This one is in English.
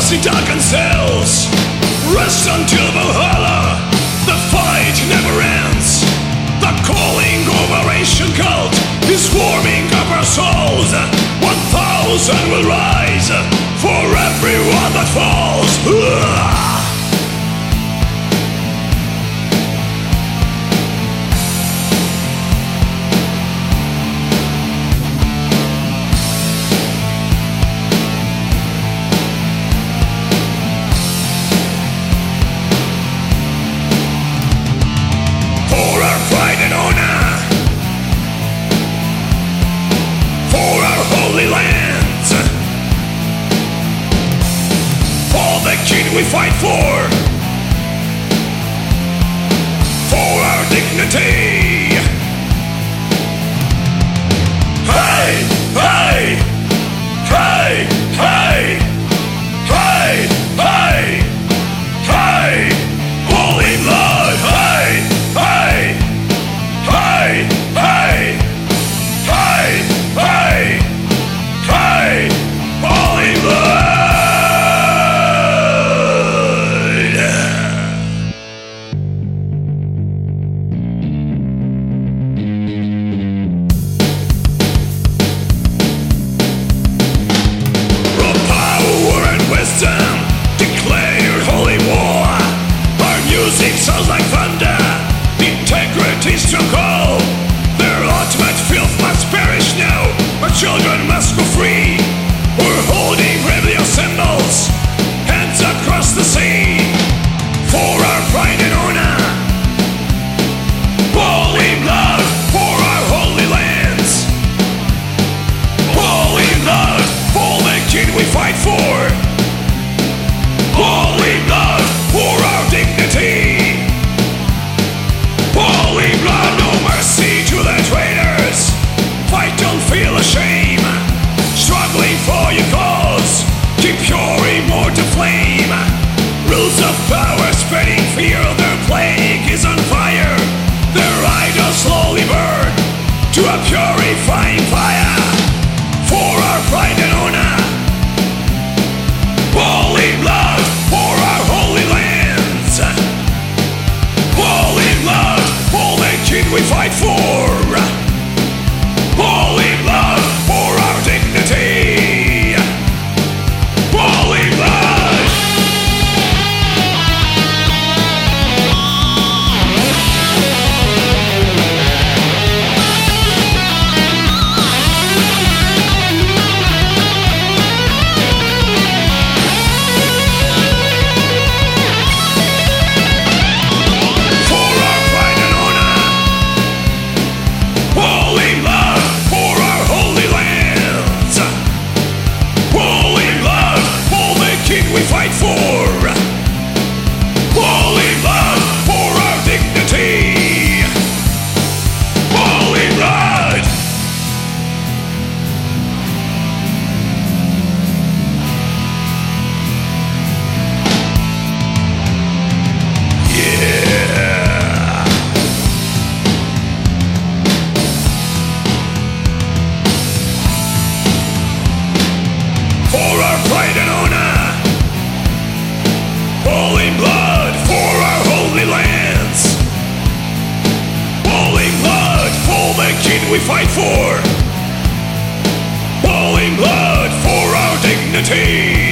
In darkened cells. Rest until Valhalla. The fight never ends. The calling of our ancient cult is warming up our souls. One thousand will rise. fight for, for our dignity. purifying fire for our pride and honor. Holy blood for our holy lands. Holy blood, all the kin we fight for. fight for. nation we fight for. Falling blood for our dignity.